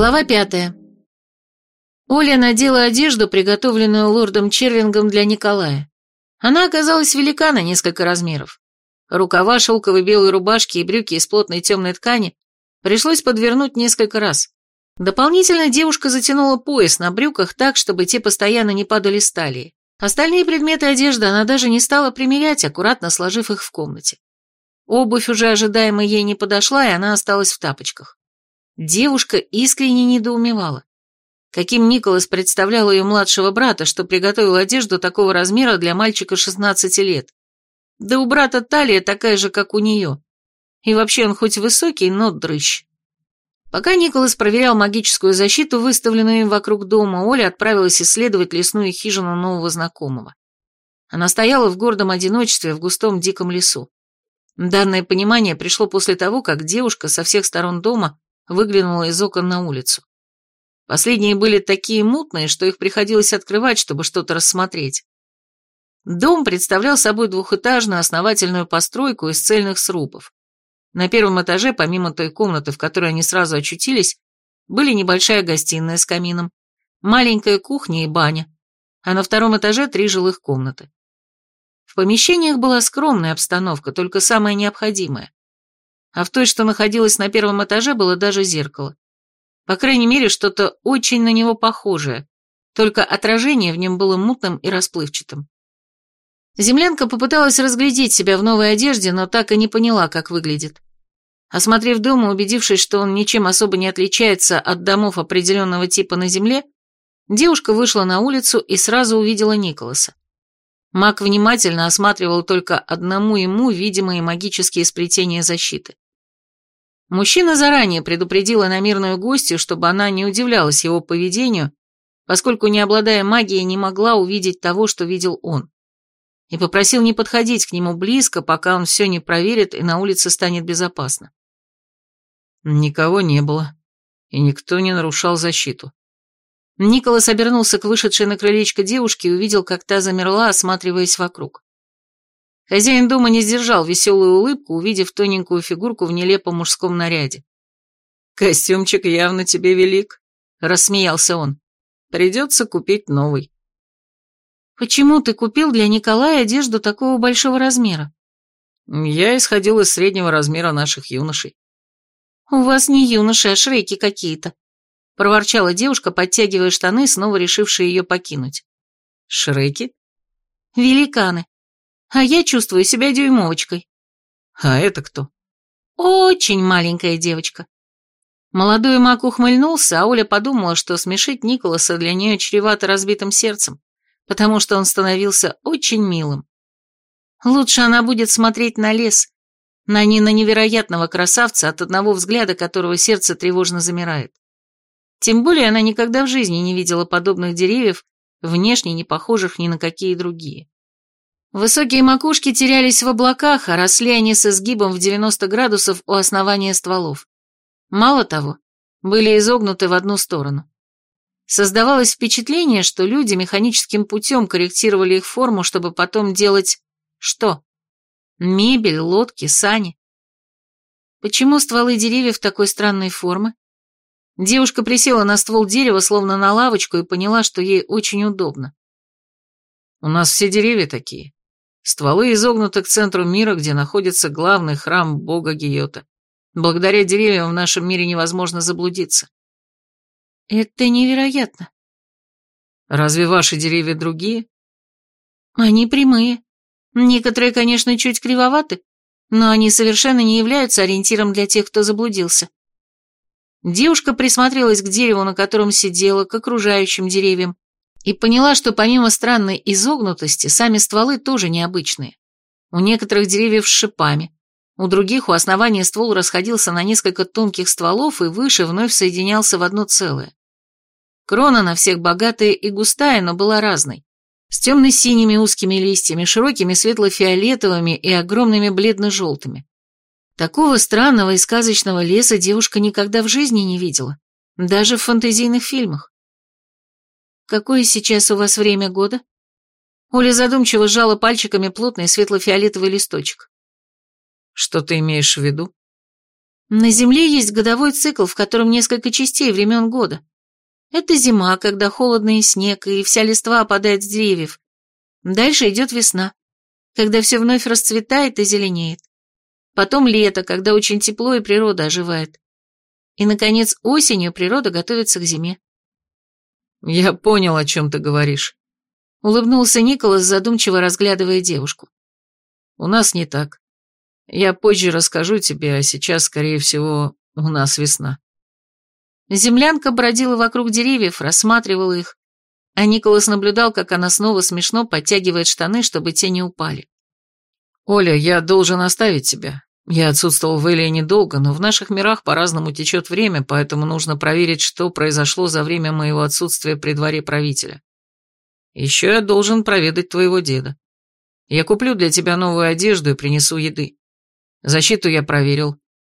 Глава пятая. Оля надела одежду, приготовленную лордом Червингом для Николая. Она оказалась велика на несколько размеров. Рукава шелковой белой рубашки и брюки из плотной темной ткани пришлось подвернуть несколько раз. Дополнительно девушка затянула пояс на брюках так, чтобы те постоянно не падали с талии. Остальные предметы одежды она даже не стала примерять, аккуратно сложив их в комнате. Обувь уже ожидаемо ей не подошла, и она осталась в тапочках. Девушка искренне недоумевала. Каким Николас представлял ее младшего брата, что приготовил одежду такого размера для мальчика 16 лет. Да у брата талия такая же, как у нее. И вообще он хоть высокий, но дрыщ. Пока Николас проверял магическую защиту, выставленную им вокруг дома, Оля отправилась исследовать лесную хижину нового знакомого. Она стояла в гордом одиночестве в густом диком лесу. Данное понимание пришло после того, как девушка со всех сторон дома выглянула из окон на улицу. Последние были такие мутные, что их приходилось открывать, чтобы что-то рассмотреть. Дом представлял собой двухэтажную основательную постройку из цельных срубов. На первом этаже, помимо той комнаты, в которой они сразу очутились, были небольшая гостиная с камином, маленькая кухня и баня, а на втором этаже три жилых комнаты. В помещениях была скромная обстановка, только самая необходимая а в той, что находилась на первом этаже, было даже зеркало. По крайней мере, что-то очень на него похожее, только отражение в нем было мутным и расплывчатым. Землянка попыталась разглядеть себя в новой одежде, но так и не поняла, как выглядит. Осмотрев дом и убедившись, что он ничем особо не отличается от домов определенного типа на земле, девушка вышла на улицу и сразу увидела Николаса. Маг внимательно осматривал только одному ему видимые магические сплетения защиты. Мужчина заранее предупредил иномирную гостью, чтобы она не удивлялась его поведению, поскольку, не обладая магией, не могла увидеть того, что видел он. И попросил не подходить к нему близко, пока он все не проверит и на улице станет безопасно. Никого не было, и никто не нарушал защиту. Николас обернулся к вышедшей на крылечко девушке и увидел, как та замерла, осматриваясь вокруг. Хозяин дома не сдержал веселую улыбку, увидев тоненькую фигурку в нелепом мужском наряде. «Костюмчик явно тебе велик», — рассмеялся он. «Придется купить новый». «Почему ты купил для Николая одежду такого большого размера?» «Я исходил из среднего размера наших юношей». «У вас не юноши, а шрейки какие-то», — проворчала девушка, подтягивая штаны, снова решившие ее покинуть. «Шрейки?» «Великаны. А я чувствую себя дюймовочкой. А это кто? Очень маленькая девочка. Молодой маг ухмыльнулся, а Оля подумала, что смешить Николаса для нее чревато разбитым сердцем, потому что он становился очень милым. Лучше она будет смотреть на лес, на не на невероятного красавца, от одного взгляда которого сердце тревожно замирает. Тем более она никогда в жизни не видела подобных деревьев, внешне не похожих ни на какие другие. Высокие макушки терялись в облаках, а росли они с изгибом в 90 градусов у основания стволов. Мало того, были изогнуты в одну сторону. Создавалось впечатление, что люди механическим путем корректировали их форму, чтобы потом делать... что? Мебель, лодки, сани. Почему стволы деревьев такой странной формы? Девушка присела на ствол дерева, словно на лавочку, и поняла, что ей очень удобно. «У нас все деревья такие. Стволы изогнуты к центру мира, где находится главный храм бога Гиота. Благодаря деревьям в нашем мире невозможно заблудиться. Это невероятно. Разве ваши деревья другие? Они прямые. Некоторые, конечно, чуть кривоваты, но они совершенно не являются ориентиром для тех, кто заблудился. Девушка присмотрелась к дереву, на котором сидела, к окружающим деревьям, и поняла, что помимо странной изогнутости, сами стволы тоже необычные. У некоторых деревьев с шипами, у других у основания ствол расходился на несколько тонких стволов и выше вновь соединялся в одно целое. Крона на всех богатая и густая, но была разной. С темно-синими узкими листьями, широкими светло-фиолетовыми и огромными бледно-желтыми. Такого странного и сказочного леса девушка никогда в жизни не видела, даже в фантазийных фильмах. Какое сейчас у вас время года? Оля задумчиво сжала пальчиками плотный светло-фиолетовый листочек. Что ты имеешь в виду? На Земле есть годовой цикл, в котором несколько частей времен года. Это зима, когда холодно и снег, и вся листва опадает с деревьев. Дальше идет весна, когда все вновь расцветает и зеленеет. Потом лето, когда очень тепло и природа оживает. И, наконец, осенью природа готовится к зиме. «Я понял, о чем ты говоришь», — улыбнулся Николас, задумчиво разглядывая девушку. «У нас не так. Я позже расскажу тебе, а сейчас, скорее всего, у нас весна». Землянка бродила вокруг деревьев, рассматривала их, а Николас наблюдал, как она снова смешно подтягивает штаны, чтобы те не упали. «Оля, я должен оставить тебя. Я отсутствовал в Элии недолго, но в наших мирах по-разному течет время, поэтому нужно проверить, что произошло за время моего отсутствия при дворе правителя. Еще я должен проведать твоего деда. Я куплю для тебя новую одежду и принесу еды. Защиту я проверил.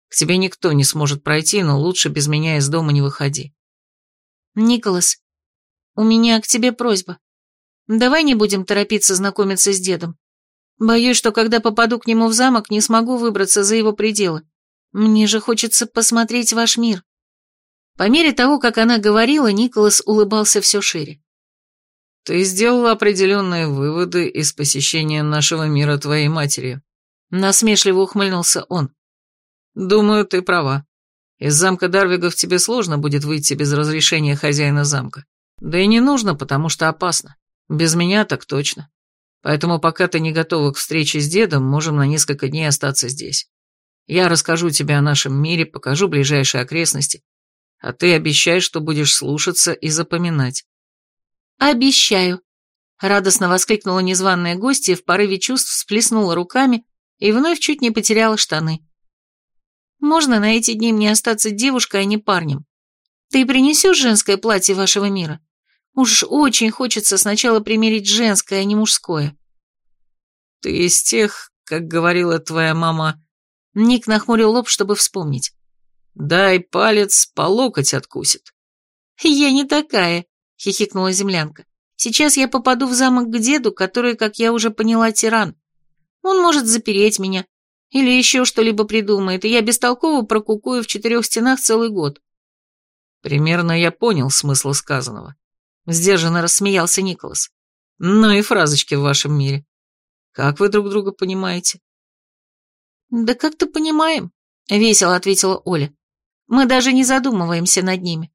К тебе никто не сможет пройти, но лучше без меня из дома не выходи. Николас, у меня к тебе просьба. Давай не будем торопиться знакомиться с дедом. Боюсь, что когда попаду к нему в замок, не смогу выбраться за его пределы. Мне же хочется посмотреть ваш мир. По мере того, как она говорила, Николас улыбался все шире. Ты сделала определенные выводы из посещения нашего мира твоей матерью. Насмешливо ухмыльнулся он. Думаю, ты права. Из замка Дарвигов тебе сложно будет выйти без разрешения хозяина замка. Да и не нужно, потому что опасно. Без меня так точно. Поэтому пока ты не готова к встрече с дедом, можем на несколько дней остаться здесь. Я расскажу тебе о нашем мире, покажу ближайшие окрестности, а ты обещаешь, что будешь слушаться и запоминать. «Обещаю», — радостно воскликнула незваная гостья, в порыве чувств всплеснула руками и вновь чуть не потеряла штаны. «Можно на эти дни мне остаться девушкой, а не парнем? Ты принесешь женское платье вашего мира? Уж очень хочется сначала примерить женское, а не мужское». «Ты из тех, как говорила твоя мама...» Ник нахмурил лоб, чтобы вспомнить. «Дай палец, по локоть откусит». «Я не такая», — хихикнула землянка. «Сейчас я попаду в замок к деду, который, как я уже поняла, тиран. Он может запереть меня или еще что-либо придумает, и я бестолково прокукую в четырех стенах целый год». «Примерно я понял смысл сказанного», — сдержанно рассмеялся Николас. «Ну и фразочки в вашем мире. Как вы друг друга понимаете?» «Да как-то понимаем», — весело ответила Оля. «Мы даже не задумываемся над ними».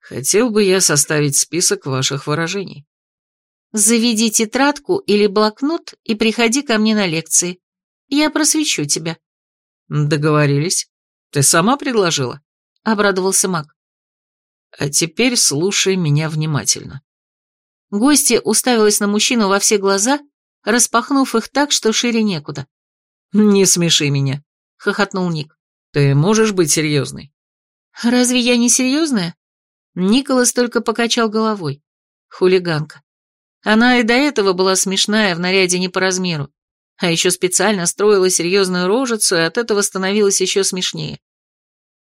Хотел бы я составить список ваших выражений. Заведи тетрадку или блокнот и приходи ко мне на лекции. Я просвещу тебя. Договорились. Ты сама предложила? Обрадовался маг. А теперь слушай меня внимательно. Гостья уставилась на мужчину во все глаза, распахнув их так, что шире некуда. «Не смеши меня», — хохотнул Ник. «Ты можешь быть серьезной?» «Разве я не серьезная?» Николас только покачал головой. Хулиганка. Она и до этого была смешная в наряде не по размеру, а еще специально строила серьезную рожицу, и от этого становилась еще смешнее.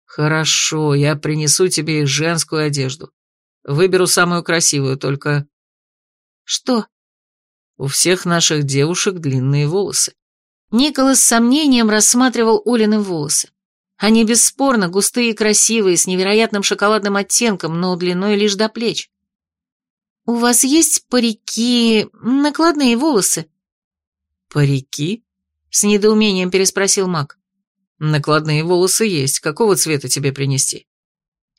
«Хорошо, я принесу тебе их женскую одежду. Выберу самую красивую, только...» «Что?» «У всех наших девушек длинные волосы». Николас с сомнением рассматривал Олины волосы. Они бесспорно густые и красивые, с невероятным шоколадным оттенком, но длиной лишь до плеч. «У вас есть парики, накладные волосы?» «Парики?» — с недоумением переспросил Мак. «Накладные волосы есть. Какого цвета тебе принести?»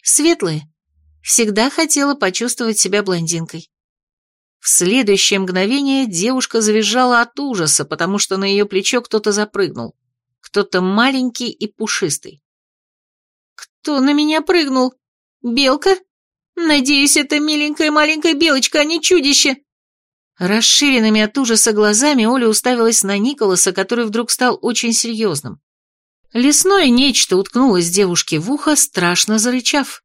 «Светлые. Всегда хотела почувствовать себя блондинкой». В следующее мгновение девушка завизжала от ужаса, потому что на ее плечо кто-то запрыгнул кто-то маленький и пушистый. «Кто на меня прыгнул? Белка? Надеюсь, это миленькая маленькая белочка, а не чудище!» Расширенными от ужаса глазами Оля уставилась на Николаса, который вдруг стал очень серьезным. Лесное нечто уткнулось девушке в ухо, страшно зарычав.